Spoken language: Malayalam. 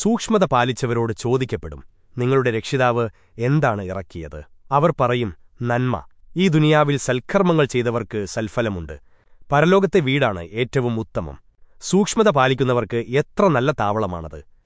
സൂക്ഷ്മത പാലിച്ചവരോട് ചോദിക്കപ്പെടും നിങ്ങളുടെ രക്ഷിതാവ് എന്താണ് ഇറക്കിയത്? അവർ പറയും നന്മ. ഈ ദുനിയാവിൽ സൽക്കർമ്മങ്ങൾ ചെയ്തവർക്ക് സൽഫലമുണ്ട്. പരലോകത്തെ വീടാണ് ഏറ്റവും ഉത്തമം. സൂക്ഷ്മത പാലിക്കുന്നവർക്ക് എത്ര നല്ല താവളമാണത്.